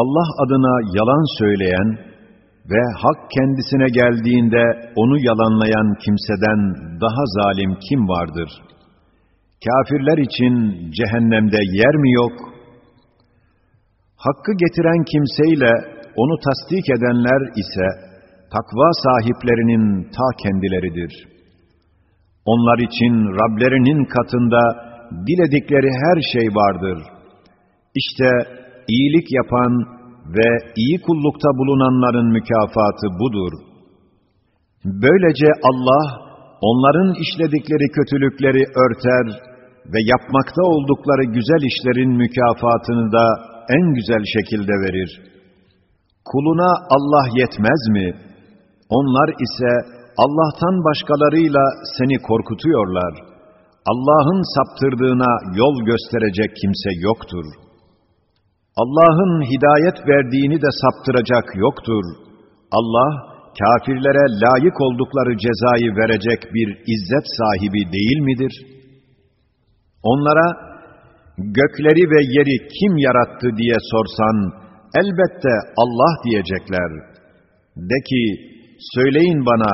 Allah adına yalan söyleyen ve hak kendisine geldiğinde onu yalanlayan kimseden daha zalim kim vardır? Kafirler için cehennemde yer mi yok? Hakkı getiren kimseyle onu tasdik edenler ise takva sahiplerinin ta kendileridir. Onlar için Rablerinin katında diledikleri her şey vardır. İşte iyilik yapan ve iyi kullukta bulunanların mükafatı budur. Böylece Allah, onların işledikleri kötülükleri örter ve yapmakta oldukları güzel işlerin mükafatını da en güzel şekilde verir. Kuluna Allah yetmez mi? Onlar ise Allah'tan başkalarıyla seni korkutuyorlar. Allah'ın saptırdığına yol gösterecek kimse yoktur. Allah'ın hidayet verdiğini de saptıracak yoktur. Allah, kafirlere layık oldukları cezayı verecek bir izzet sahibi değil midir? Onlara, gökleri ve yeri kim yarattı diye sorsan, elbette Allah diyecekler. De ki, söyleyin bana,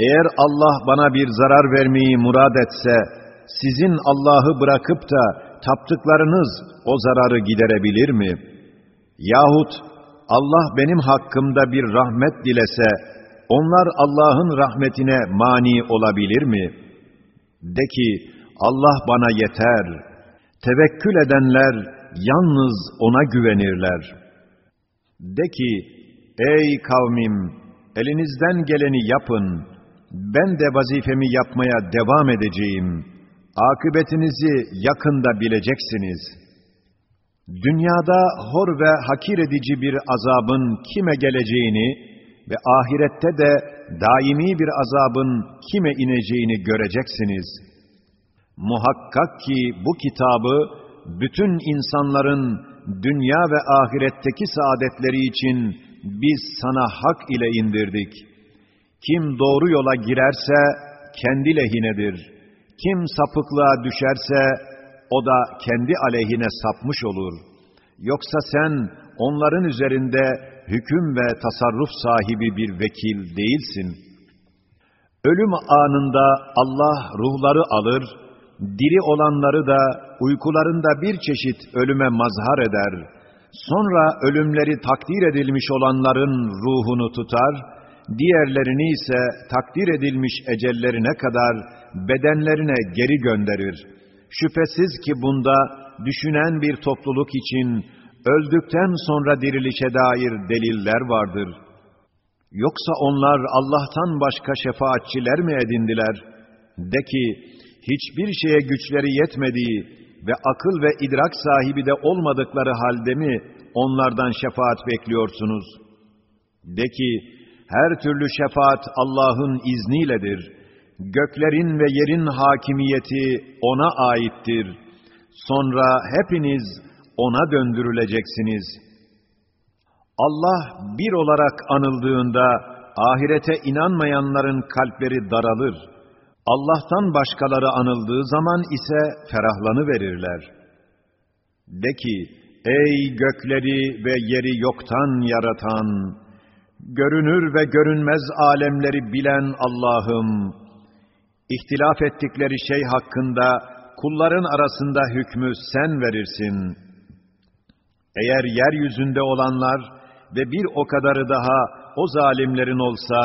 eğer Allah bana bir zarar vermeyi murad etse, sizin Allah'ı bırakıp da taptıklarınız o zararı giderebilir mi? Yahut Allah benim hakkımda bir rahmet dilese, onlar Allah'ın rahmetine mani olabilir mi? De ki, Allah bana yeter. Tevekkül edenler yalnız O'na güvenirler. De ki, ey kavmim, elinizden geleni yapın. Ben de vazifemi yapmaya devam edeceğim. Akıbetinizi yakında bileceksiniz. Dünyada hor ve hakir edici bir azabın kime geleceğini ve ahirette de daimi bir azabın kime ineceğini göreceksiniz. Muhakkak ki bu kitabı bütün insanların dünya ve ahiretteki saadetleri için biz sana hak ile indirdik. Kim doğru yola girerse kendi lehinedir. Kim sapıklığa düşerse o da kendi aleyhine sapmış olur. Yoksa sen onların üzerinde hüküm ve tasarruf sahibi bir vekil değilsin. Ölüm anında Allah ruhları alır, diri olanları da uykularında bir çeşit ölüme mazhar eder. Sonra ölümleri takdir edilmiş olanların ruhunu tutar, diğerlerini ise takdir edilmiş ecellerine kadar bedenlerine geri gönderir. Şüphesiz ki bunda düşünen bir topluluk için öldükten sonra dirilişe dair deliller vardır. Yoksa onlar Allah'tan başka şefaatçiler mi edindiler? De ki, hiçbir şeye güçleri yetmediği ve akıl ve idrak sahibi de olmadıkları halde mi onlardan şefaat bekliyorsunuz? De ki, her türlü şefaat Allah'ın izniyledir. Göklerin ve yerin hakimiyeti O'na aittir. Sonra hepiniz O'na döndürüleceksiniz. Allah bir olarak anıldığında ahirete inanmayanların kalpleri daralır. Allah'tan başkaları anıldığı zaman ise ferahlanı verirler. De ki, ey gökleri ve yeri yoktan yaratan, görünür ve görünmez alemleri bilen Allah'ım, ihtilaf ettikleri şey hakkında kulların arasında hükmü sen verirsin. Eğer yeryüzünde olanlar ve bir o kadarı daha o zalimlerin olsa,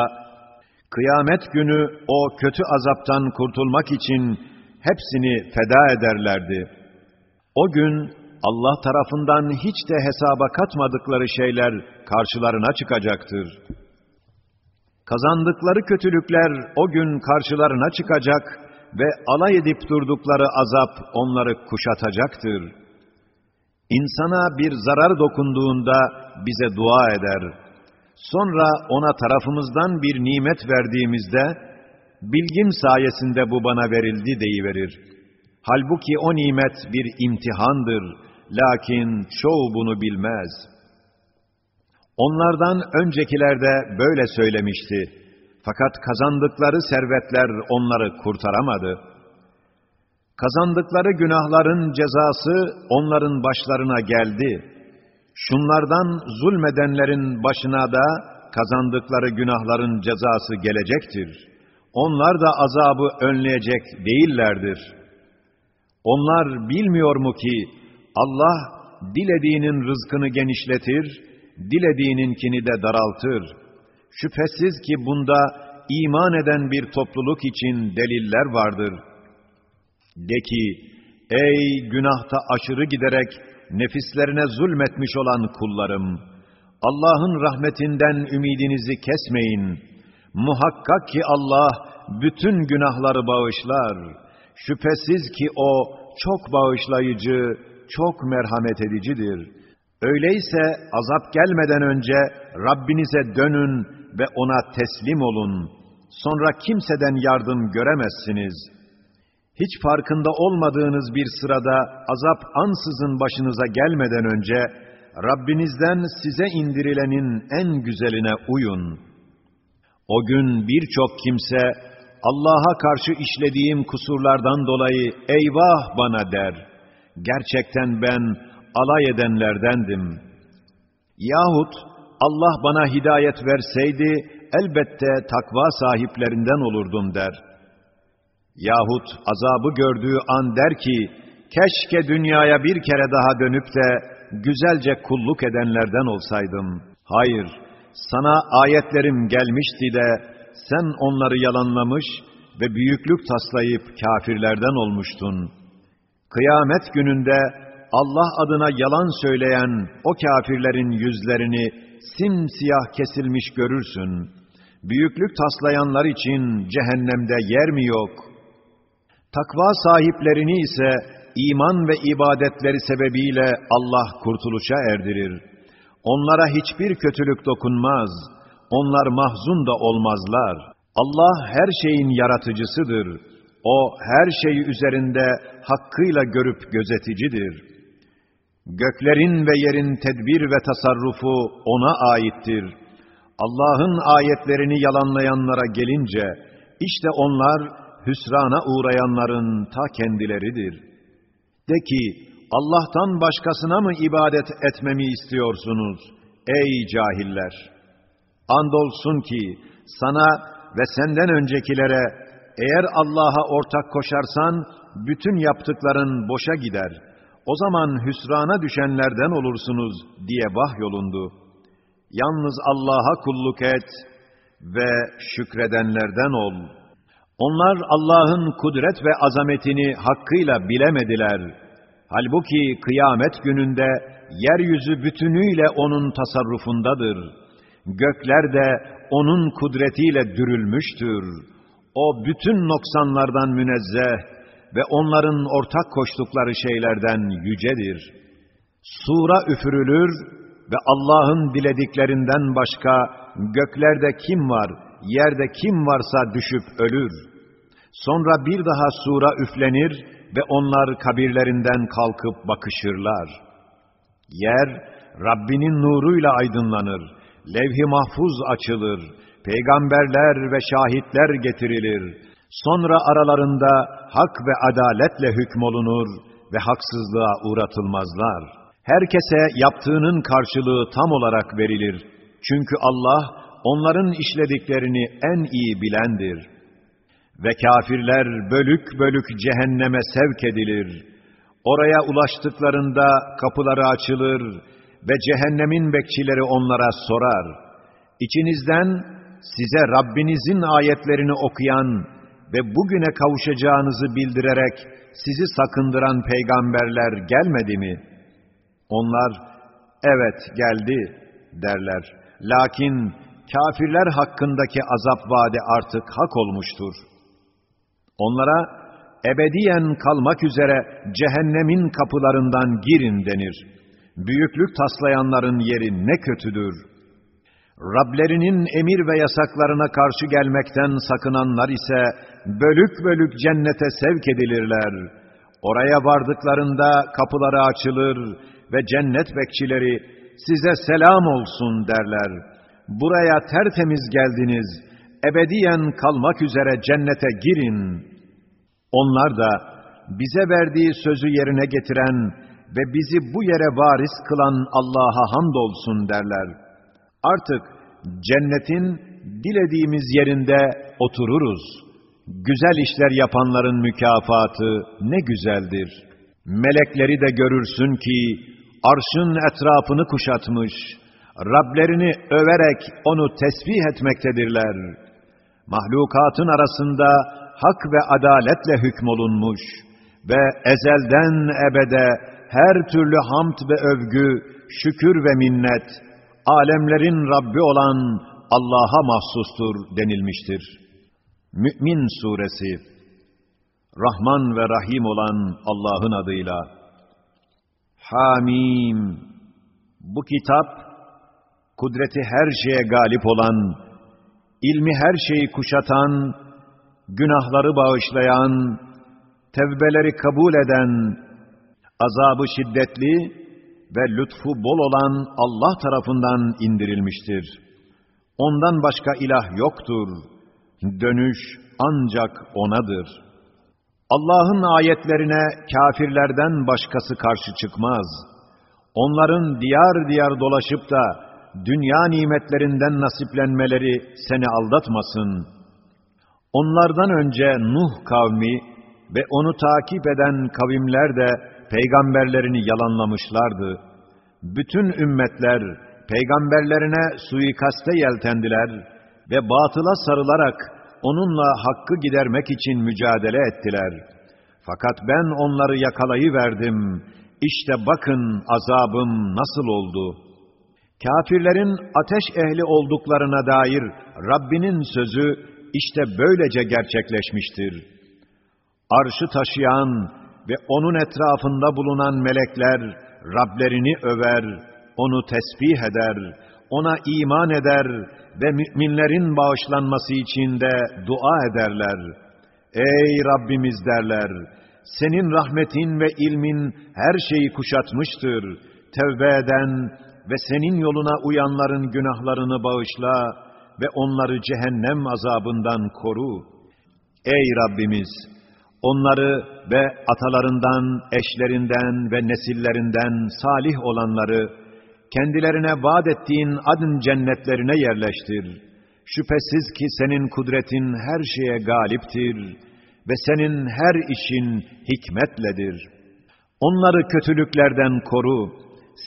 kıyamet günü o kötü azaptan kurtulmak için hepsini feda ederlerdi. O gün Allah tarafından hiç de hesaba katmadıkları şeyler karşılarına çıkacaktır. Kazandıkları kötülükler o gün karşılarına çıkacak ve alay edip durdukları azap onları kuşatacaktır. İnsana bir zarar dokunduğunda bize dua eder. Sonra ona tarafımızdan bir nimet verdiğimizde, bilgim sayesinde bu bana verildi deyiverir. Halbuki o nimet bir imtihandır. Lakin çoğu bunu bilmez.'' Onlardan öncekiler de böyle söylemişti. Fakat kazandıkları servetler onları kurtaramadı. Kazandıkları günahların cezası onların başlarına geldi. Şunlardan zulmedenlerin başına da kazandıkları günahların cezası gelecektir. Onlar da azabı önleyecek değillerdir. Onlar bilmiyor mu ki Allah dilediğinin rızkını genişletir, dilediğininkini de daraltır. Şüphesiz ki bunda iman eden bir topluluk için deliller vardır. De ki, ey günahta aşırı giderek nefislerine zulmetmiş olan kullarım! Allah'ın rahmetinden ümidinizi kesmeyin. Muhakkak ki Allah bütün günahları bağışlar. Şüphesiz ki O çok bağışlayıcı, çok merhamet edicidir. Öyleyse azap gelmeden önce Rabbinize dönün ve O'na teslim olun. Sonra kimseden yardım göremezsiniz. Hiç farkında olmadığınız bir sırada azap ansızın başınıza gelmeden önce Rabbinizden size indirilenin en güzeline uyun. O gün birçok kimse Allah'a karşı işlediğim kusurlardan dolayı eyvah bana der. Gerçekten ben alay edenlerdendim. Yahut Allah bana hidayet verseydi elbette takva sahiplerinden olurdum der. Yahut azabı gördüğü an der ki, keşke dünyaya bir kere daha dönüp de güzelce kulluk edenlerden olsaydım. Hayır, sana ayetlerim gelmişti de sen onları yalanlamış ve büyüklük taslayıp kafirlerden olmuştun. Kıyamet gününde Allah adına yalan söyleyen o kafirlerin yüzlerini simsiyah kesilmiş görürsün. Büyüklük taslayanlar için cehennemde yer mi yok? Takva sahiplerini ise iman ve ibadetleri sebebiyle Allah kurtuluşa erdirir. Onlara hiçbir kötülük dokunmaz. Onlar mahzun da olmazlar. Allah her şeyin yaratıcısıdır. O her şeyi üzerinde hakkıyla görüp gözeticidir. Göklerin ve yerin tedbir ve tasarrufu O'na aittir. Allah'ın ayetlerini yalanlayanlara gelince, işte onlar hüsrana uğrayanların ta kendileridir. De ki, Allah'tan başkasına mı ibadet etmemi istiyorsunuz, ey cahiller? Andolsun ki, sana ve senden öncekilere, eğer Allah'a ortak koşarsan, bütün yaptıkların boşa gider.'' O zaman hüsrana düşenlerden olursunuz diye vahyolundu. Yalnız Allah'a kulluk et ve şükredenlerden ol. Onlar Allah'ın kudret ve azametini hakkıyla bilemediler. Halbuki kıyamet gününde yeryüzü bütünüyle O'nun tasarrufundadır. Gökler de O'nun kudretiyle dürülmüştür. O bütün noksanlardan münezzeh, ve onların ortak koştukları şeylerden yücedir. Sura üfürülür ve Allah'ın dilediklerinden başka göklerde kim var, yerde kim varsa düşüp ölür. Sonra bir daha sura üflenir ve onlar kabirlerinden kalkıp bakışırlar. Yer, Rabbinin nuruyla aydınlanır, levh-i mahfuz açılır, peygamberler ve şahitler getirilir, Sonra aralarında hak ve adaletle hükmolunur ve haksızlığa uğratılmazlar. Herkese yaptığının karşılığı tam olarak verilir. Çünkü Allah onların işlediklerini en iyi bilendir. Ve kafirler bölük bölük cehenneme sevk edilir. Oraya ulaştıklarında kapıları açılır ve cehennemin bekçileri onlara sorar. İçinizden size Rabbinizin ayetlerini okuyan ve bugüne kavuşacağınızı bildirerek sizi sakındıran peygamberler gelmedi mi? Onlar, evet geldi derler. Lakin kafirler hakkındaki azap vaadi artık hak olmuştur. Onlara ebediyen kalmak üzere cehennemin kapılarından girin denir. Büyüklük taslayanların yeri ne kötüdür. Rablerinin emir ve yasaklarına karşı gelmekten sakınanlar ise bölük bölük cennete sevk edilirler. Oraya vardıklarında kapıları açılır ve cennet bekçileri size selam olsun derler. Buraya tertemiz geldiniz, ebediyen kalmak üzere cennete girin. Onlar da bize verdiği sözü yerine getiren ve bizi bu yere varis kılan Allah'a hamdolsun derler. Artık cennetin dilediğimiz yerinde otururuz. Güzel işler yapanların mükafatı ne güzeldir. Melekleri de görürsün ki arşın etrafını kuşatmış, Rablerini överek onu tesbih etmektedirler. Mahlukatın arasında hak ve adaletle hükmolunmuş ve ezelden ebede her türlü hamd ve övgü, şükür ve minnet, alemlerin Rabbi olan Allah'a mahsustur denilmiştir. Mü'min Suresi Rahman ve Rahim olan Allah'ın adıyla Hamim Bu kitap kudreti her şeye galip olan, ilmi her şeyi kuşatan, günahları bağışlayan, tevbeleri kabul eden, azabı şiddetli ve lütfu bol olan Allah tarafından indirilmiştir. Ondan başka ilah yoktur. Dönüş ancak O'nadır. Allah'ın ayetlerine kafirlerden başkası karşı çıkmaz. Onların diyar diyar dolaşıp da dünya nimetlerinden nasiplenmeleri seni aldatmasın. Onlardan önce Nuh kavmi ve onu takip eden kavimler de peygamberlerini yalanlamışlardı. Bütün ümmetler peygamberlerine suikaste yeltendiler ve batıla sarılarak onunla hakkı gidermek için mücadele ettiler. Fakat ben onları yakalayıverdim. İşte bakın azabım nasıl oldu. Kafirlerin ateş ehli olduklarına dair Rabbinin sözü işte böylece gerçekleşmiştir. Arşı taşıyan ve onun etrafında bulunan melekler Rablerini över, onu tesbih eder, ona iman eder ve müminlerin bağışlanması için de dua ederler. Ey Rabbimiz derler, senin rahmetin ve ilmin her şeyi kuşatmıştır. Tevbe eden ve senin yoluna uyanların günahlarını bağışla ve onları cehennem azabından koru. Ey Rabbimiz! Onları ve atalarından, eşlerinden ve nesillerinden salih olanları, kendilerine vaat ettiğin adın cennetlerine yerleştir. Şüphesiz ki senin kudretin her şeye galiptir ve senin her işin hikmetledir. Onları kötülüklerden koru.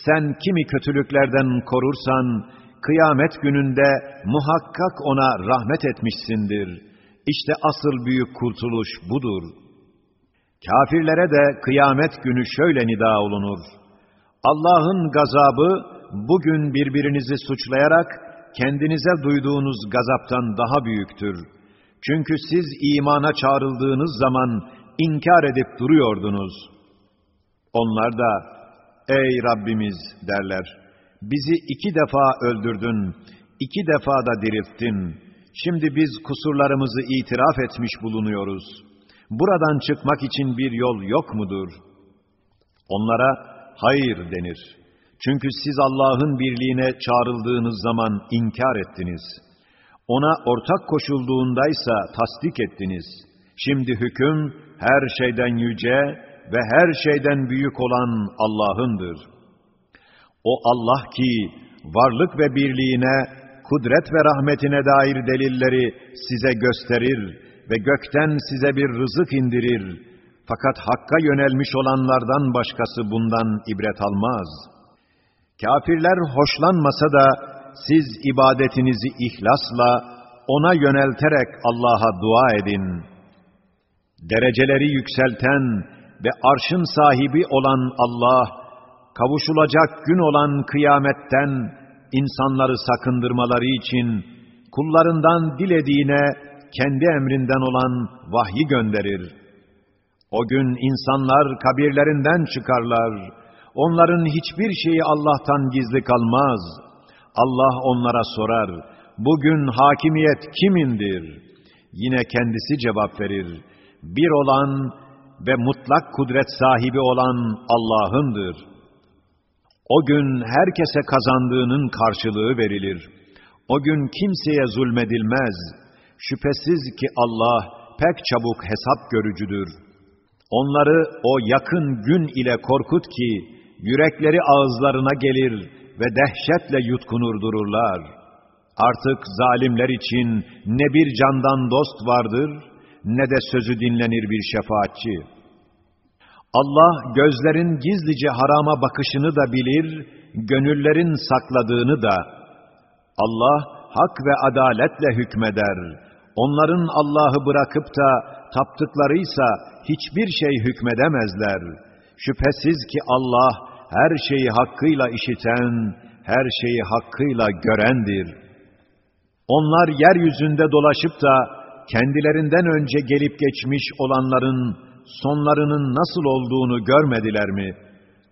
Sen kimi kötülüklerden korursan, kıyamet gününde muhakkak ona rahmet etmişsindir. İşte asıl büyük kurtuluş budur.'' Kafirlere de kıyamet günü şöyle nida olunur. Allah'ın gazabı bugün birbirinizi suçlayarak kendinize duyduğunuz gazaptan daha büyüktür. Çünkü siz imana çağrıldığınız zaman inkar edip duruyordunuz. Onlar da, ey Rabbimiz derler, bizi iki defa öldürdün, iki defa da dirilttin. Şimdi biz kusurlarımızı itiraf etmiş bulunuyoruz.'' buradan çıkmak için bir yol yok mudur? Onlara hayır denir. Çünkü siz Allah'ın birliğine çağrıldığınız zaman inkar ettiniz. Ona ortak koşulduğundaysa tasdik ettiniz. Şimdi hüküm her şeyden yüce ve her şeyden büyük olan Allah'ındır. O Allah ki varlık ve birliğine, kudret ve rahmetine dair delilleri size gösterir ve gökten size bir rızık indirir. Fakat Hakk'a yönelmiş olanlardan başkası bundan ibret almaz. Kafirler hoşlanmasa da siz ibadetinizi ihlasla, ona yönelterek Allah'a dua edin. Dereceleri yükselten ve arşın sahibi olan Allah, kavuşulacak gün olan kıyametten insanları sakındırmaları için kullarından dilediğine kendi emrinden olan vahyi gönderir. O gün insanlar kabirlerinden çıkarlar. Onların hiçbir şeyi Allah'tan gizli kalmaz. Allah onlara sorar. Bugün hakimiyet kimindir? Yine kendisi cevap verir. Bir olan ve mutlak kudret sahibi olan Allah'ındır. O gün herkese kazandığının karşılığı verilir. O gün kimseye zulmedilmez.'' Şüphesiz ki Allah pek çabuk hesap görücüdür. Onları o yakın gün ile korkut ki, yürekleri ağızlarına gelir ve dehşetle yutkunur dururlar. Artık zalimler için ne bir candan dost vardır, ne de sözü dinlenir bir şefaatçi. Allah gözlerin gizlice harama bakışını da bilir, gönüllerin sakladığını da. Allah hak ve adaletle hükmeder. Onların Allah'ı bırakıp da taptıklarıysa hiçbir şey hükmedemezler. Şüphesiz ki Allah her şeyi hakkıyla işiten, her şeyi hakkıyla görendir. Onlar yeryüzünde dolaşıp da kendilerinden önce gelip geçmiş olanların sonlarının nasıl olduğunu görmediler mi?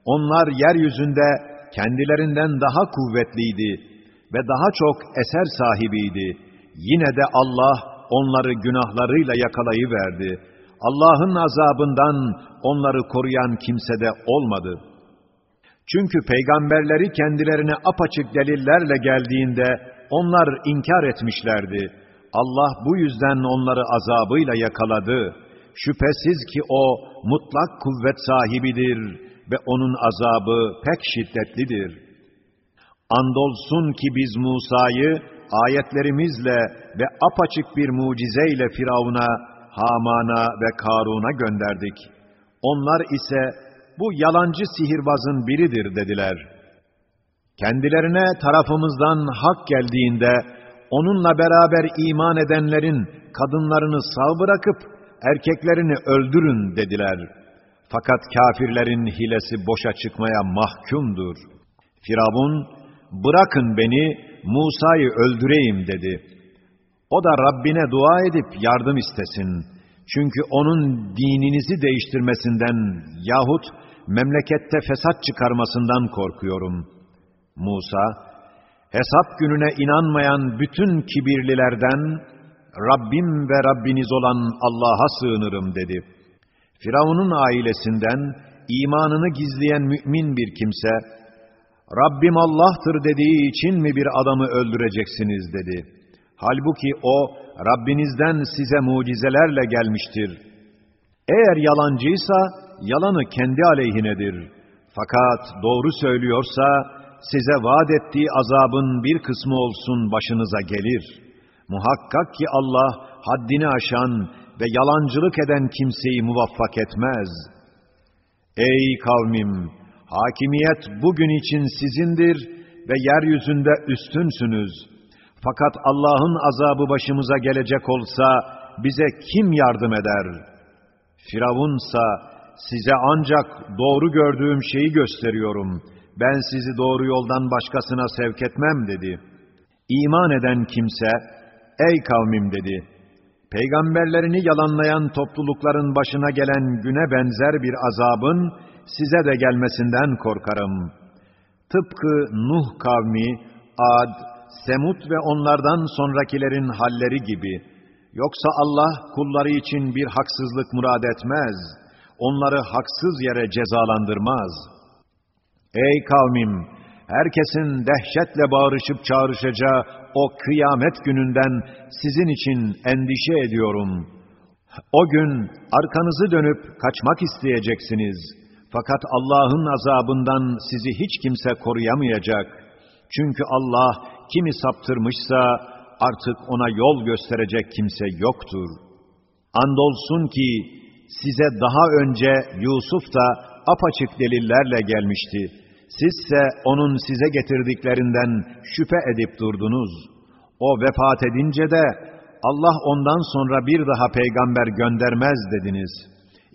Onlar yeryüzünde kendilerinden daha kuvvetliydi ve daha çok eser sahibiydi. Yine de Allah onları günahlarıyla yakalayıverdi. Allah'ın azabından onları koruyan kimse de olmadı. Çünkü peygamberleri kendilerine apaçık delillerle geldiğinde onlar inkar etmişlerdi. Allah bu yüzden onları azabıyla yakaladı. Şüphesiz ki o mutlak kuvvet sahibidir ve onun azabı pek şiddetlidir. Andolsun ki biz Musa'yı ayetlerimizle ve apaçık bir mucizeyle Firavun'a, Haman'a ve Karun'a gönderdik. Onlar ise bu yalancı sihirbazın biridir dediler. Kendilerine tarafımızdan hak geldiğinde, onunla beraber iman edenlerin kadınlarını sağ bırakıp erkeklerini öldürün dediler. Fakat kafirlerin hilesi boşa çıkmaya mahkumdur. Firavun, bırakın beni, Musa'yı öldüreyim dedi. O da Rabbine dua edip yardım istesin. Çünkü onun dininizi değiştirmesinden yahut memlekette fesat çıkarmasından korkuyorum. Musa, hesap gününe inanmayan bütün kibirlilerden Rabbim ve Rabbiniz olan Allah'a sığınırım dedi. Firavun'un ailesinden imanını gizleyen mümin bir kimse, Rabbim Allah'tır dediği için mi bir adamı öldüreceksiniz dedi. Halbuki o, Rabbinizden size mucizelerle gelmiştir. Eğer yalancıysa, yalanı kendi aleyhinedir. Fakat doğru söylüyorsa, size vaat ettiği azabın bir kısmı olsun başınıza gelir.'' Muhakkak ki Allah haddini aşan ve yalancılık eden kimseyi muvaffak etmez. Ey kavmim! Hakimiyet bugün için sizindir ve yeryüzünde üstünsünüz. Fakat Allah'ın azabı başımıza gelecek olsa bize kim yardım eder? Firavunsa size ancak doğru gördüğüm şeyi gösteriyorum. Ben sizi doğru yoldan başkasına sevk etmem dedi. İman eden kimse, Ey kavmim dedi, peygamberlerini yalanlayan toplulukların başına gelen güne benzer bir azabın size de gelmesinden korkarım. Tıpkı Nuh kavmi, Ad, Semut ve onlardan sonrakilerin halleri gibi. Yoksa Allah kulları için bir haksızlık murad etmez. Onları haksız yere cezalandırmaz. Ey kavmim! Herkesin dehşetle bağırışıp çağrışacağı o kıyamet gününden sizin için endişe ediyorum. O gün arkanızı dönüp kaçmak isteyeceksiniz. Fakat Allah'ın azabından sizi hiç kimse koruyamayacak. Çünkü Allah kimi saptırmışsa artık ona yol gösterecek kimse yoktur. Andolsun ki size daha önce Yusuf da apaçık delillerle gelmişti. Sizse onun size getirdiklerinden şüphe edip durdunuz. O vefat edince de Allah ondan sonra bir daha peygamber göndermez dediniz.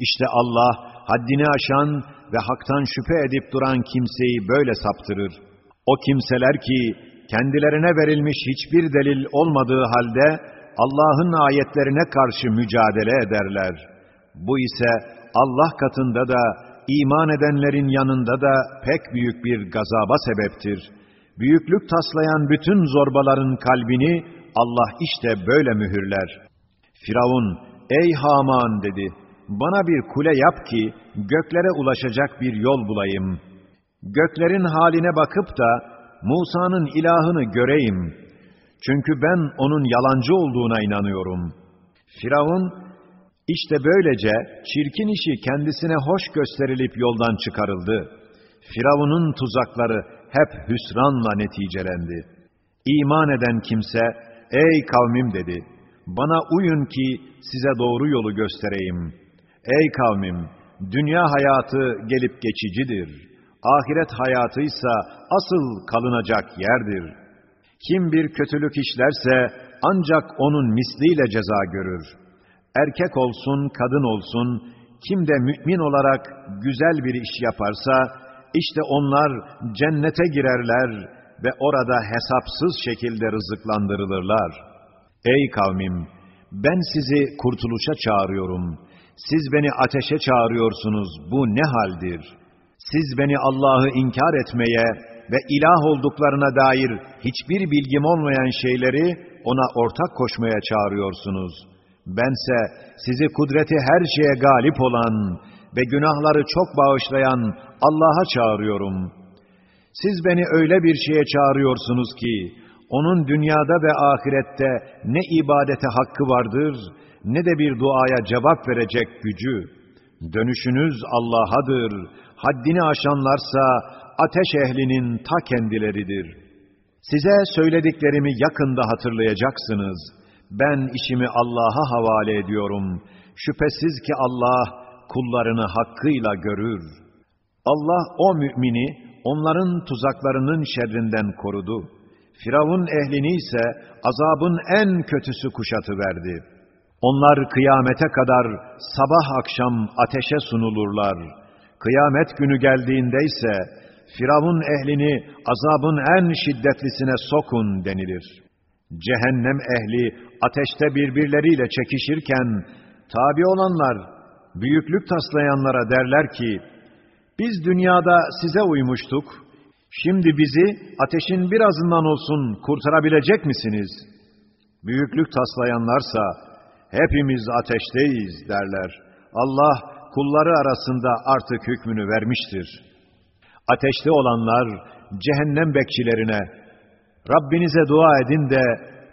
İşte Allah haddini aşan ve haktan şüphe edip duran kimseyi böyle saptırır. O kimseler ki kendilerine verilmiş hiçbir delil olmadığı halde Allah'ın ayetlerine karşı mücadele ederler. Bu ise Allah katında da iman edenlerin yanında da pek büyük bir gazaba sebeptir. Büyüklük taslayan bütün zorbaların kalbini Allah işte böyle mühürler. Firavun, ey Haman dedi, bana bir kule yap ki göklere ulaşacak bir yol bulayım. Göklerin haline bakıp da Musa'nın ilahını göreyim. Çünkü ben onun yalancı olduğuna inanıyorum. Firavun, işte böylece çirkin işi kendisine hoş gösterilip yoldan çıkarıldı. Firavun'un tuzakları hep hüsranla neticelendi. İman eden kimse, ey kavmim dedi, bana uyun ki size doğru yolu göstereyim. Ey kavmim, dünya hayatı gelip geçicidir. Ahiret hayatıysa asıl kalınacak yerdir. Kim bir kötülük işlerse ancak onun misliyle ceza görür. Erkek olsun, kadın olsun, kim de mümin olarak güzel bir iş yaparsa, işte onlar cennete girerler ve orada hesapsız şekilde rızıklandırılırlar. Ey kavmim! Ben sizi kurtuluşa çağırıyorum. Siz beni ateşe çağırıyorsunuz. Bu ne haldir? Siz beni Allah'ı inkar etmeye ve ilah olduklarına dair hiçbir bilgim olmayan şeyleri ona ortak koşmaya çağırıyorsunuz. Bense sizi kudreti her şeye galip olan ve günahları çok bağışlayan Allah'a çağırıyorum. Siz beni öyle bir şeye çağırıyorsunuz ki, onun dünyada ve ahirette ne ibadete hakkı vardır, ne de bir duaya cevap verecek gücü. Dönüşünüz Allah'adır. Haddini aşanlarsa ateş ehlinin ta kendileridir. Size söylediklerimi yakında hatırlayacaksınız. Ben işimi Allah'a havale ediyorum. Şüphesiz ki Allah kullarını hakkıyla görür. Allah o mümini onların tuzaklarının şerrinden korudu. Firavun ehlini ise azabın en kötüsü kuşatı verdi. Onlar kıyamete kadar sabah akşam ateşe sunulurlar. Kıyamet günü geldiğinde ise Firavun ehlini azabın en şiddetlisine sokun denilir. Cehennem ehli ateşte birbirleriyle çekişirken tabi olanlar büyüklük taslayanlara derler ki, biz dünyada size uymuştuk, şimdi bizi ateşin birazından olsun kurtarabilecek misiniz? Büyüklük taslayanlarsa, hepimiz ateşteyiz derler. Allah kulları arasında artık hükmünü vermiştir. Ateşte olanlar cehennem bekçilerine, Rabbinize dua edin de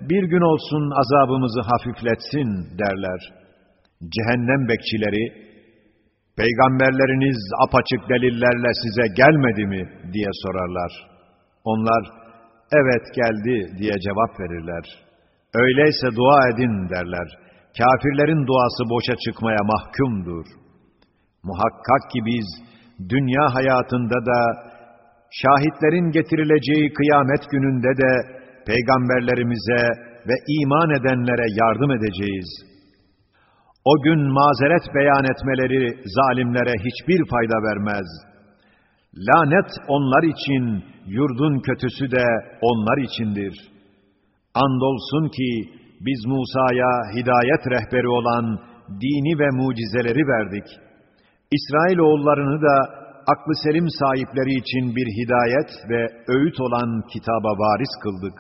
bir gün olsun azabımızı hafifletsin derler.'' cehennem bekçileri, peygamberleriniz apaçık delillerle size gelmedi mi diye sorarlar. Onlar, evet geldi diye cevap verirler. Öyleyse dua edin derler. Kafirlerin duası boşa çıkmaya mahkumdur. Muhakkak ki biz dünya hayatında da şahitlerin getirileceği kıyamet gününde de peygamberlerimize ve iman edenlere yardım edeceğiz.'' O gün mazeret beyan etmeleri zalimlere hiçbir fayda vermez. Lanet onlar için, yurdun kötüsü de onlar içindir. Andolsun ki biz Musa'ya hidayet rehberi olan dini ve mucizeleri verdik. İsrail oğullarını da aklı selim sahipleri için bir hidayet ve öğüt olan kitaba varis kıldık.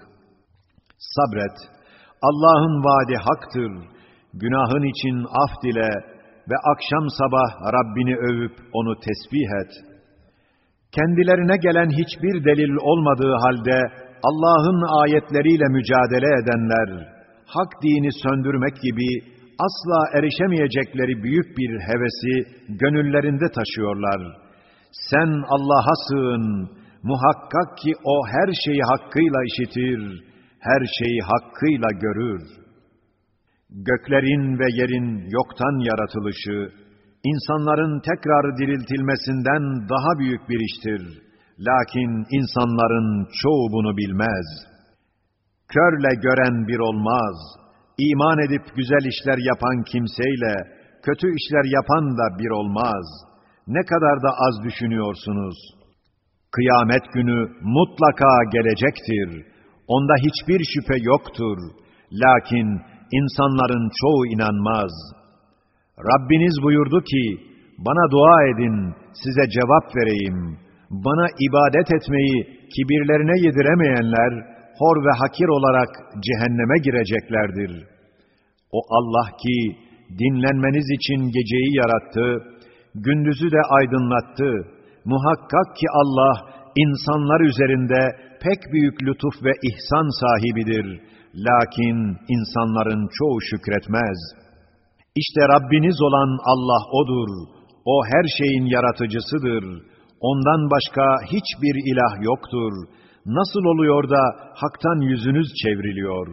Sabret, Allah'ın vaadi haktır günahın için af dile ve akşam sabah Rabbini övüp onu tesbih et. Kendilerine gelen hiçbir delil olmadığı halde Allah'ın ayetleriyle mücadele edenler, hak dini söndürmek gibi asla erişemeyecekleri büyük bir hevesi gönüllerinde taşıyorlar. Sen Allah'a sığın, muhakkak ki O her şeyi hakkıyla işitir, her şeyi hakkıyla görür.'' Göklerin ve yerin yoktan yaratılışı, insanların tekrar diriltilmesinden daha büyük bir iştir. Lakin insanların çoğu bunu bilmez. Körle gören bir olmaz. İman edip güzel işler yapan kimseyle, kötü işler yapan da bir olmaz. Ne kadar da az düşünüyorsunuz. Kıyamet günü mutlaka gelecektir. Onda hiçbir şüphe yoktur. Lakin insanların çoğu inanmaz. Rabbiniz buyurdu ki, bana dua edin, size cevap vereyim. Bana ibadet etmeyi kibirlerine yediremeyenler, hor ve hakir olarak cehenneme gireceklerdir. O Allah ki, dinlenmeniz için geceyi yarattı, gündüzü de aydınlattı. Muhakkak ki Allah, insanlar üzerinde pek büyük lütuf ve ihsan sahibidir.'' Lakin insanların çoğu şükretmez. İşte Rabbiniz olan Allah O'dur. O her şeyin yaratıcısıdır. Ondan başka hiçbir ilah yoktur. Nasıl oluyor da haktan yüzünüz çevriliyor?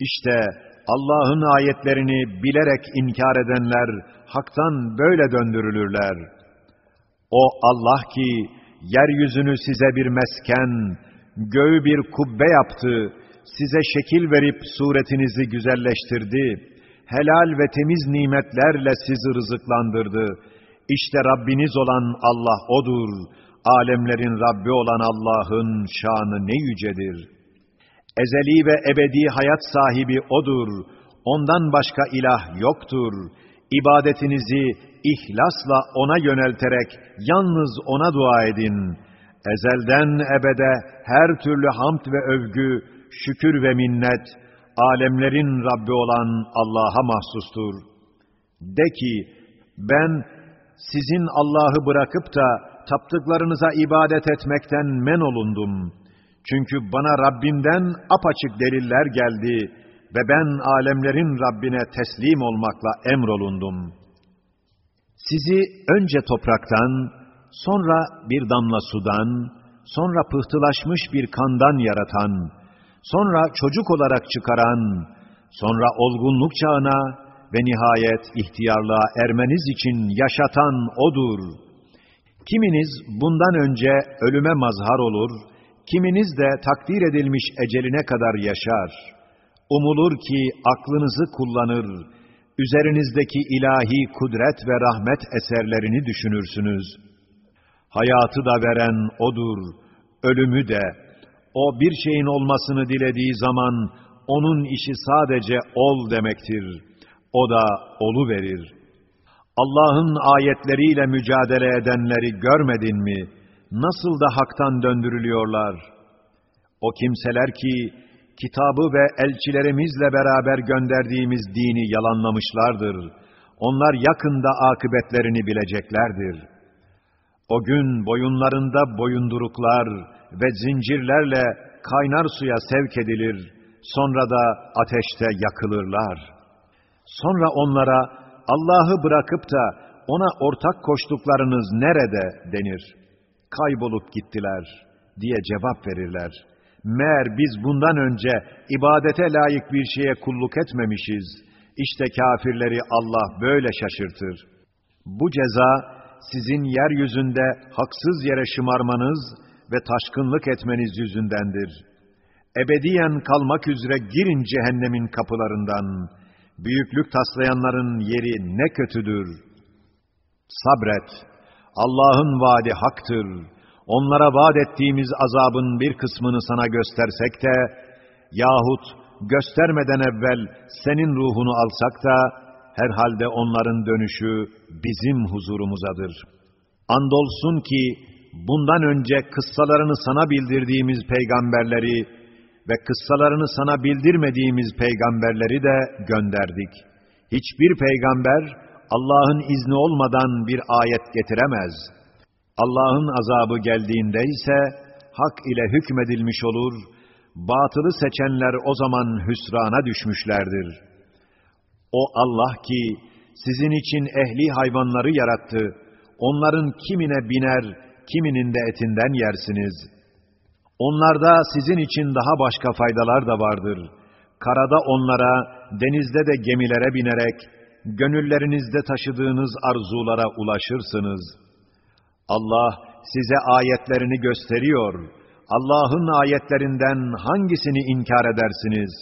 İşte Allah'ın ayetlerini bilerek inkar edenler haktan böyle döndürülürler. O Allah ki yeryüzünü size bir mesken, göğü bir kubbe yaptı, size şekil verip suretinizi güzelleştirdi, helal ve temiz nimetlerle sizi rızıklandırdı. İşte Rabbiniz olan Allah O'dur, alemlerin Rabbi olan Allah'ın şanı ne yücedir. Ezeli ve ebedi hayat sahibi O'dur, ondan başka ilah yoktur. İbadetinizi ihlasla O'na yönelterek yalnız O'na dua edin. Ezelden ebede her türlü hamd ve övgü, şükür ve minnet, alemlerin Rabbi olan Allah'a mahsustur. De ki, ben sizin Allah'ı bırakıp da taptıklarınıza ibadet etmekten men olundum. Çünkü bana Rabbimden apaçık deliller geldi ve ben alemlerin Rabbine teslim olmakla emrolundum. Sizi önce topraktan, sonra bir damla sudan, sonra pıhtılaşmış bir kandan yaratan, sonra çocuk olarak çıkaran, sonra olgunluk çağına ve nihayet ihtiyarlığa ermeniz için yaşatan O'dur. Kiminiz bundan önce ölüme mazhar olur, kiminiz de takdir edilmiş eceline kadar yaşar. Umulur ki aklınızı kullanır, üzerinizdeki ilahi kudret ve rahmet eserlerini düşünürsünüz. Hayatı da veren O'dur, ölümü de, o bir şeyin olmasını dilediği zaman onun işi sadece ol demektir. O da olu verir. Allah'ın ayetleriyle mücadele edenleri görmedin mi? Nasıl da haktan döndürülüyorlar. O kimseler ki kitabı ve elçilerimizle beraber gönderdiğimiz dini yalanlamışlardır. Onlar yakında akıbetlerini bileceklerdir. O gün boyunlarında boyunduruklar, ve zincirlerle kaynar suya sevk edilir, sonra da ateşte yakılırlar. Sonra onlara Allah'ı bırakıp da ona ortak koştuklarınız nerede denir. Kaybolup gittiler diye cevap verirler. Meğer biz bundan önce ibadete layık bir şeye kulluk etmemişiz. İşte kafirleri Allah böyle şaşırtır. Bu ceza sizin yeryüzünde haksız yere şımarmanız ve taşkınlık etmeniz yüzündendir. Ebediyen kalmak üzere girin cehennemin kapılarından. Büyüklük taslayanların yeri ne kötüdür. Sabret. Allah'ın vaadi haktır. Onlara vaat ettiğimiz azabın bir kısmını sana göstersek de, yahut göstermeden evvel senin ruhunu alsak da, herhalde onların dönüşü bizim huzurumuzadır. Andolsun ki, bundan önce kıssalarını sana bildirdiğimiz peygamberleri ve kıssalarını sana bildirmediğimiz peygamberleri de gönderdik. Hiçbir peygamber Allah'ın izni olmadan bir ayet getiremez. Allah'ın azabı geldiğinde ise hak ile hükmedilmiş olur, batılı seçenler o zaman hüsrana düşmüşlerdir. O Allah ki sizin için ehli hayvanları yarattı, onların kimine biner, kiminin de etinden yersiniz. Onlarda sizin için daha başka faydalar da vardır. Karada onlara, denizde de gemilere binerek, gönüllerinizde taşıdığınız arzulara ulaşırsınız. Allah size ayetlerini gösteriyor. Allah'ın ayetlerinden hangisini inkar edersiniz?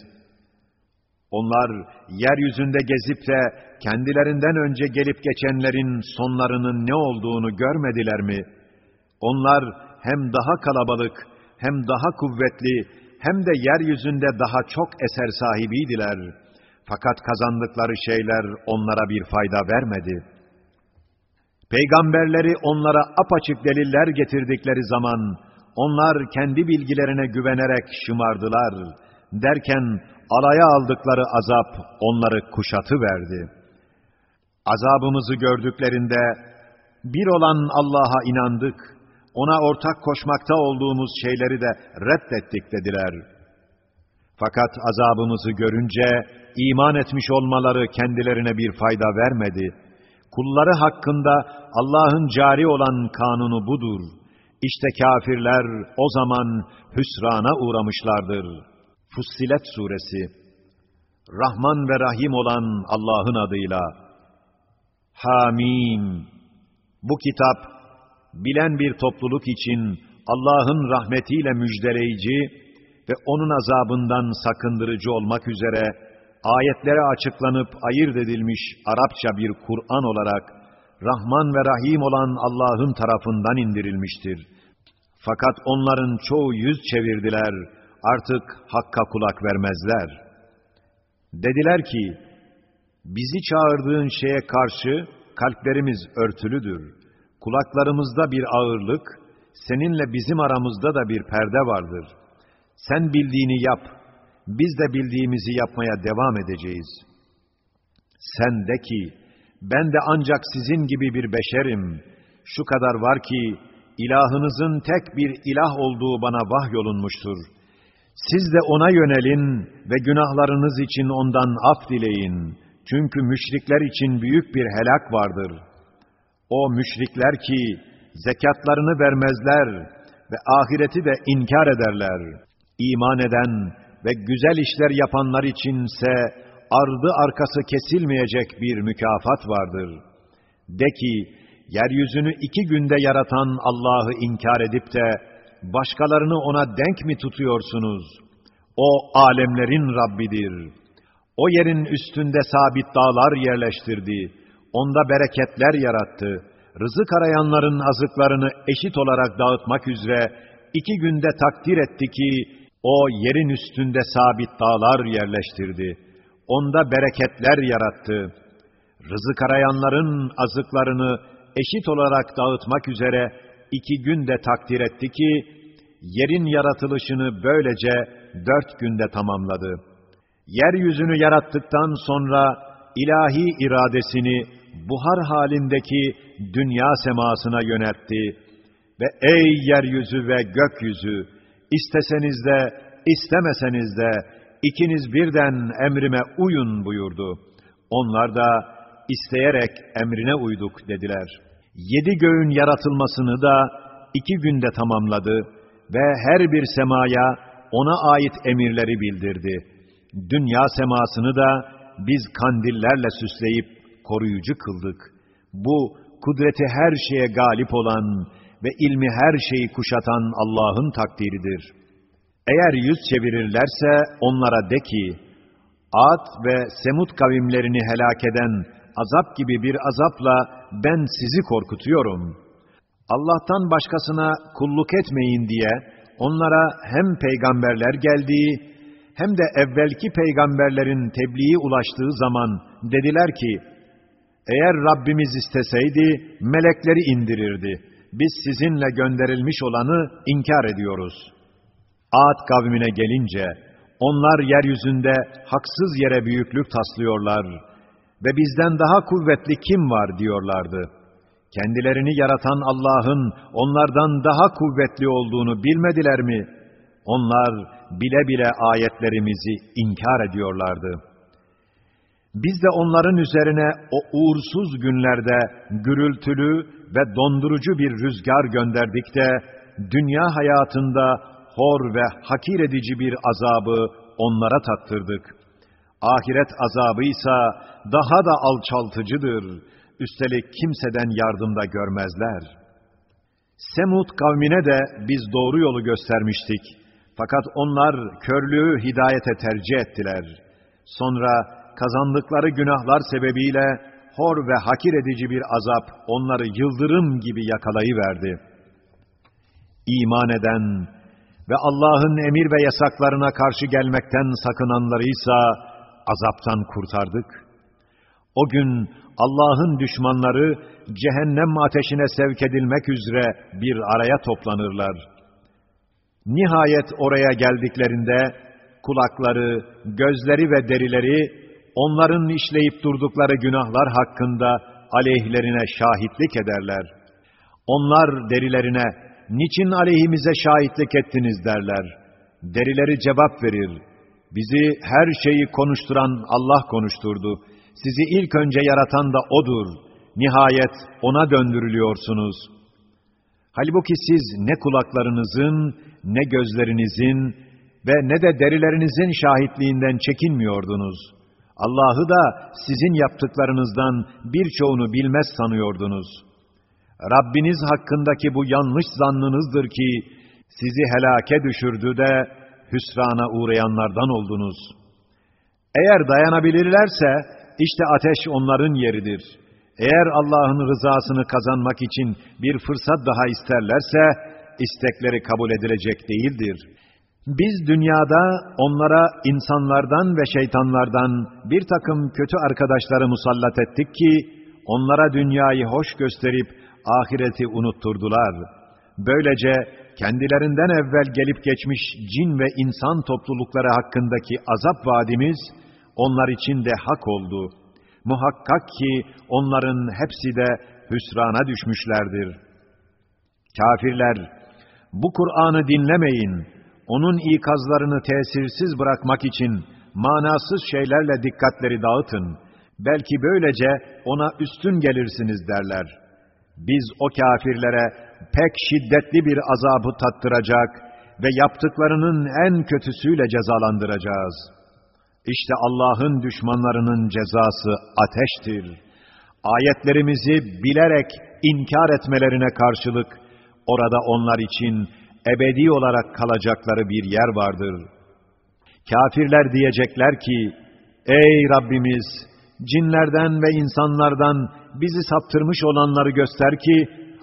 Onlar yeryüzünde gezip de kendilerinden önce gelip geçenlerin sonlarının ne olduğunu görmediler mi?' Onlar hem daha kalabalık, hem daha kuvvetli, hem de yeryüzünde daha çok eser sahibiydiler. Fakat kazandıkları şeyler onlara bir fayda vermedi. Peygamberleri onlara apaçık deliller getirdikleri zaman, onlar kendi bilgilerine güvenerek şımardılar. Derken alaya aldıkları azap onları kuşatı verdi. Azabımızı gördüklerinde, bir olan Allah'a inandık, ona ortak koşmakta olduğumuz şeyleri de reddettik dediler. Fakat azabımızı görünce iman etmiş olmaları kendilerine bir fayda vermedi. Kulları hakkında Allah'ın cari olan kanunu budur. İşte kafirler o zaman hüsrana uğramışlardır. Fussilet Suresi Rahman ve Rahim olan Allah'ın adıyla Hamim Bu kitap bilen bir topluluk için Allah'ın rahmetiyle müjdeleyici ve onun azabından sakındırıcı olmak üzere ayetlere açıklanıp ayırt edilmiş Arapça bir Kur'an olarak Rahman ve Rahim olan Allah'ın tarafından indirilmiştir. Fakat onların çoğu yüz çevirdiler, artık hakka kulak vermezler. Dediler ki, bizi çağırdığın şeye karşı kalplerimiz örtülüdür. Kulaklarımızda bir ağırlık, seninle bizim aramızda da bir perde vardır. Sen bildiğini yap, biz de bildiğimizi yapmaya devam edeceğiz. Sen de ki, ben de ancak sizin gibi bir beşerim. Şu kadar var ki, ilahınızın tek bir ilah olduğu bana vahyolunmuştur. Siz de ona yönelin ve günahlarınız için ondan af dileyin. Çünkü müşrikler için büyük bir helak vardır. O müşrikler ki, zekatlarını vermezler ve ahireti de inkar ederler. İman eden ve güzel işler yapanlar içinse ardı arkası kesilmeyecek bir mükafat vardır. De ki, yeryüzünü iki günde yaratan Allah'ı inkar edip de, başkalarını ona denk mi tutuyorsunuz? O alemlerin Rabbidir. O yerin üstünde sabit dağlar yerleştirdi. Onda bereketler yarattı. Rızık arayanların azıklarını eşit olarak dağıtmak üzere iki günde takdir etti ki, o yerin üstünde sabit dağlar yerleştirdi. Onda bereketler yarattı. Rızık arayanların azıklarını eşit olarak dağıtmak üzere iki günde takdir etti ki, yerin yaratılışını böylece dört günde tamamladı. Yeryüzünü yarattıktan sonra ilahi iradesini buhar halindeki dünya semasına yöneltti ve ey yeryüzü ve gökyüzü, İsteseniz de, istemeseniz de, ikiniz birden emrime uyun buyurdu. Onlar da isteyerek emrine uyduk dediler. Yedi göğün yaratılmasını da iki günde tamamladı ve her bir semaya ona ait emirleri bildirdi. Dünya semasını da biz kandillerle süsleyip koruyucu kıldık. Bu kudreti her şeye galip olan ve ilmi her şeyi kuşatan Allah'ın takdiridir. Eğer yüz çevirirlerse onlara de ki, Ad ve Semud kavimlerini helak eden azap gibi bir azapla ben sizi korkutuyorum. Allah'tan başkasına kulluk etmeyin diye onlara hem peygamberler geldiği hem de evvelki peygamberlerin tebliği ulaştığı zaman dediler ki, eğer Rabbimiz isteseydi melekleri indirirdi.'' Biz sizinle gönderilmiş olanı inkar ediyoruz. Ad kavmine gelince, onlar yeryüzünde haksız yere büyüklük taslıyorlar ve bizden daha kuvvetli kim var diyorlardı. Kendilerini yaratan Allah'ın onlardan daha kuvvetli olduğunu bilmediler mi? Onlar bile bile ayetlerimizi inkar ediyorlardı. Biz de onların üzerine o uğursuz günlerde gürültülü ve dondurucu bir rüzgar gönderdik de, dünya hayatında hor ve hakir edici bir azabı onlara tattırdık. Ahiret azabı ise daha da alçaltıcıdır. Üstelik kimseden yardımda görmezler. Semud kavmine de biz doğru yolu göstermiştik. Fakat onlar körlüğü hidayete tercih ettiler. Sonra kazandıkları günahlar sebebiyle hor ve hakir edici bir azap onları yıldırım gibi yakalayıverdi. İman eden ve Allah'ın emir ve yasaklarına karşı gelmekten sakınanları ise azaptan kurtardık. O gün Allah'ın düşmanları cehennem ateşine sevk edilmek üzere bir araya toplanırlar. Nihayet oraya geldiklerinde kulakları, gözleri ve derileri onların işleyip durdukları günahlar hakkında aleyhlerine şahitlik ederler. Onlar derilerine, niçin aleyhimize şahitlik ettiniz derler. Derileri cevap verir. Bizi her şeyi konuşturan Allah konuşturdu. Sizi ilk önce yaratan da O'dur. Nihayet ona döndürülüyorsunuz. Halbuki siz ne kulaklarınızın, ne gözlerinizin ve ne de derilerinizin şahitliğinden çekinmiyordunuz. Allah'ı da sizin yaptıklarınızdan birçoğunu bilmez sanıyordunuz. Rabbiniz hakkındaki bu yanlış zannınızdır ki, sizi helake düşürdü de hüsrana uğrayanlardan oldunuz. Eğer dayanabilirlerse, işte ateş onların yeridir. Eğer Allah'ın rızasını kazanmak için bir fırsat daha isterlerse, istekleri kabul edilecek değildir. Biz dünyada onlara insanlardan ve şeytanlardan bir takım kötü arkadaşları musallat ettik ki, onlara dünyayı hoş gösterip ahireti unutturdular. Böylece kendilerinden evvel gelip geçmiş cin ve insan toplulukları hakkındaki azap vaadimiz, onlar için de hak oldu. Muhakkak ki onların hepsi de hüsrana düşmüşlerdir. Kafirler, bu Kur'an'ı dinlemeyin, onun ikazlarını tesirsiz bırakmak için manasız şeylerle dikkatleri dağıtın. Belki böylece ona üstün gelirsiniz derler. Biz o kafirlere pek şiddetli bir azabı tattıracak ve yaptıklarının en kötüsüyle cezalandıracağız. İşte Allah'ın düşmanlarının cezası ateştir. Ayetlerimizi bilerek inkar etmelerine karşılık, orada onlar için ebedi olarak kalacakları bir yer vardır. Kafirler diyecekler ki, Ey Rabbimiz! Cinlerden ve insanlardan bizi saptırmış olanları göster ki,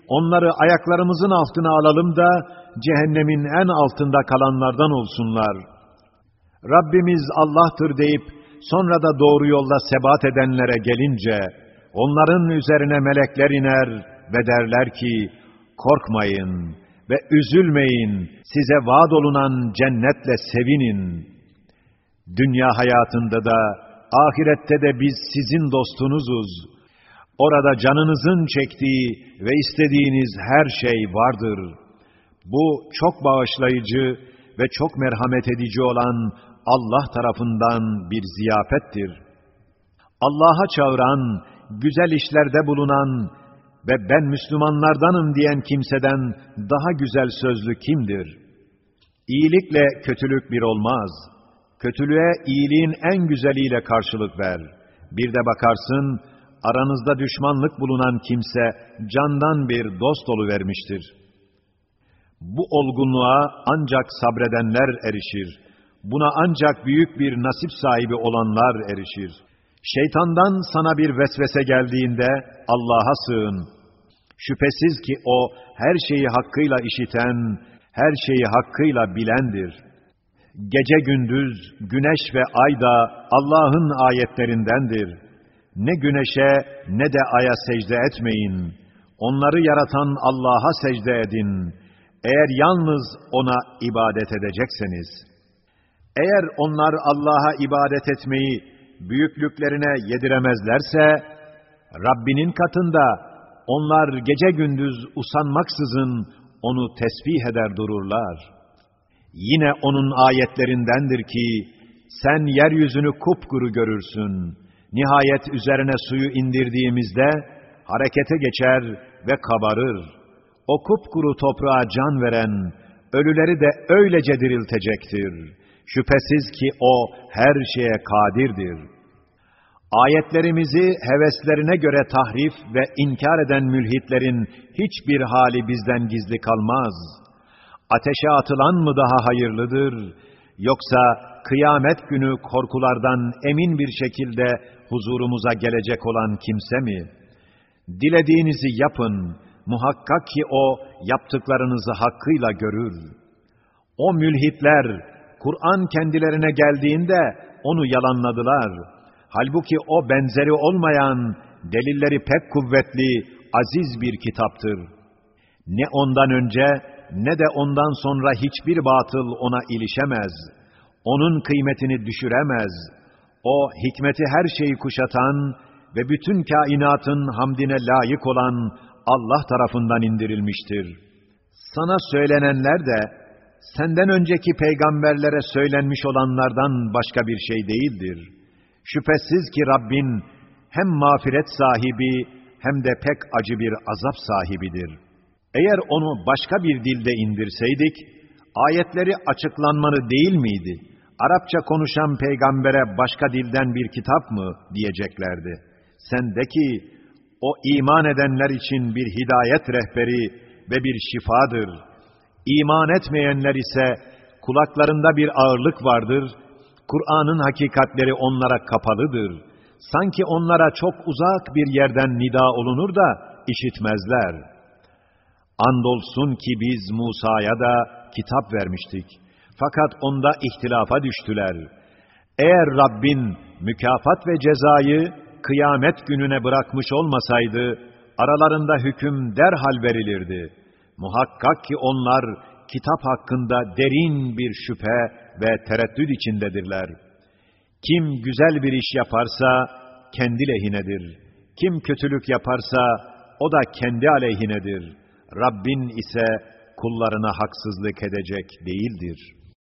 onları ayaklarımızın altına alalım da, cehennemin en altında kalanlardan olsunlar. Rabbimiz Allah'tır deyip, sonra da doğru yolda sebat edenlere gelince, onların üzerine melekler iner ve derler ki, korkmayın, ve üzülmeyin, size vaad olunan cennetle sevinin. Dünya hayatında da, ahirette de biz sizin dostunuzuz. Orada canınızın çektiği ve istediğiniz her şey vardır. Bu çok bağışlayıcı ve çok merhamet edici olan Allah tarafından bir ziyafettir. Allah'a çağıran, güzel işlerde bulunan ve ben Müslümanlardanım diyen kimseden daha güzel sözlü kimdir? İyilikle kötülük bir olmaz. Kötülüğe iyiliğin en güzeliyle karşılık ver. Bir de bakarsın, aranızda düşmanlık bulunan kimse candan bir dost vermiştir. Bu olgunluğa ancak sabredenler erişir. Buna ancak büyük bir nasip sahibi olanlar erişir. Şeytandan sana bir vesvese geldiğinde Allah'a sığın. Şüphesiz ki o her şeyi hakkıyla işiten, her şeyi hakkıyla bilendir. Gece gündüz, güneş ve ay da Allah'ın ayetlerindendir. Ne güneşe ne de aya secde etmeyin. Onları yaratan Allah'a secde edin. Eğer yalnız O'na ibadet edecekseniz. Eğer onlar Allah'a ibadet etmeyi büyüklüklerine yediremezlerse, Rabbinin katında onlar gece gündüz usanmaksızın onu tesbih eder dururlar. Yine onun ayetlerindendir ki, sen yeryüzünü kupkuru görürsün. Nihayet üzerine suyu indirdiğimizde, harekete geçer ve kabarır. O kupkuru toprağa can veren, ölüleri de öylece diriltecektir. Şüphesiz ki o her şeye kadirdir.'' Ayetlerimizi heveslerine göre tahrif ve inkar eden mülhitlerin hiçbir hali bizden gizli kalmaz. Ateşe atılan mı daha hayırlıdır, yoksa kıyamet günü korkulardan emin bir şekilde huzurumuza gelecek olan kimse mi? Dilediğinizi yapın, muhakkak ki o yaptıklarınızı hakkıyla görür. O mülhitler, Kur'an kendilerine geldiğinde onu yalanladılar.'' Halbuki o benzeri olmayan, delilleri pek kuvvetli, aziz bir kitaptır. Ne ondan önce ne de ondan sonra hiçbir batıl ona ilişemez. Onun kıymetini düşüremez. O hikmeti her şeyi kuşatan ve bütün kainatın hamdine layık olan Allah tarafından indirilmiştir. Sana söylenenler de senden önceki peygamberlere söylenmiş olanlardan başka bir şey değildir.'' Şüphesiz ki Rabbin hem mağfiret sahibi hem de pek acı bir azap sahibidir. Eğer onu başka bir dilde indirseydik, ayetleri açıklanmanı değil miydi? Arapça konuşan peygambere başka dilden bir kitap mı diyeceklerdi. Sen de ki, o iman edenler için bir hidayet rehberi ve bir şifadır. İman etmeyenler ise kulaklarında bir ağırlık vardır. Kur'an'ın hakikatleri onlara kapalıdır. Sanki onlara çok uzak bir yerden nida olunur da işitmezler. Andolsun ki biz Musa'ya da kitap vermiştik. Fakat onda ihtilafa düştüler. Eğer Rabbin mükafat ve cezayı kıyamet gününe bırakmış olmasaydı, aralarında hüküm derhal verilirdi. Muhakkak ki onlar kitap hakkında derin bir şüphe ve tereddüt içindedirler. Kim güzel bir iş yaparsa kendi lehinedir. Kim kötülük yaparsa o da kendi aleyhinedir. Rabbin ise kullarına haksızlık edecek değildir.''